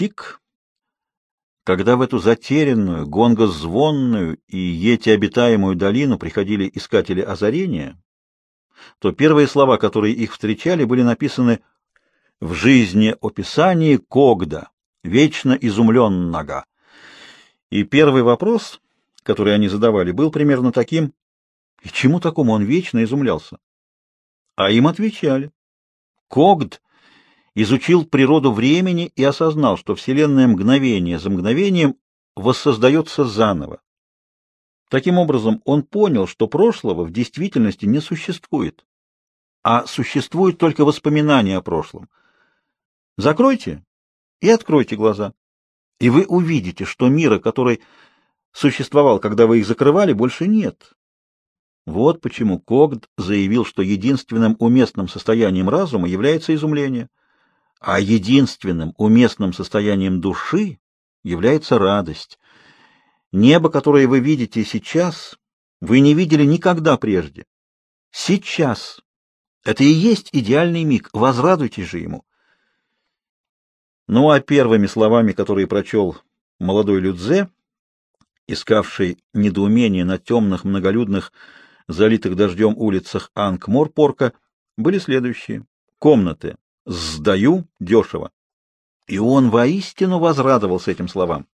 достиг, когда в эту затерянную, гонгозвонную и ети-обитаемую долину приходили искатели озарения, то первые слова, которые их встречали, были написаны в жизни описании Когда, вечно изумленного. И первый вопрос, который они задавали, был примерно таким, и чему такому он вечно изумлялся? А им отвечали. Когд изучил природу времени и осознал, что Вселенная мгновение за мгновением воссоздается заново. Таким образом, он понял, что прошлого в действительности не существует, а существует только воспоминания о прошлом. Закройте и откройте глаза, и вы увидите, что мира, который существовал, когда вы их закрывали, больше нет. Вот почему Когд заявил, что единственным уместным состоянием разума является изумление — а единственным уместным состоянием души является радость. Небо, которое вы видите сейчас, вы не видели никогда прежде. Сейчас. Это и есть идеальный миг. Возрадуйтесь же ему. Ну а первыми словами, которые прочел молодой Людзе, искавший недоумение на темных, многолюдных, залитых дождем улицах Анкморпорка, были следующие. Комнаты, сдаю дешево. И он воистину возрадовался этим словам.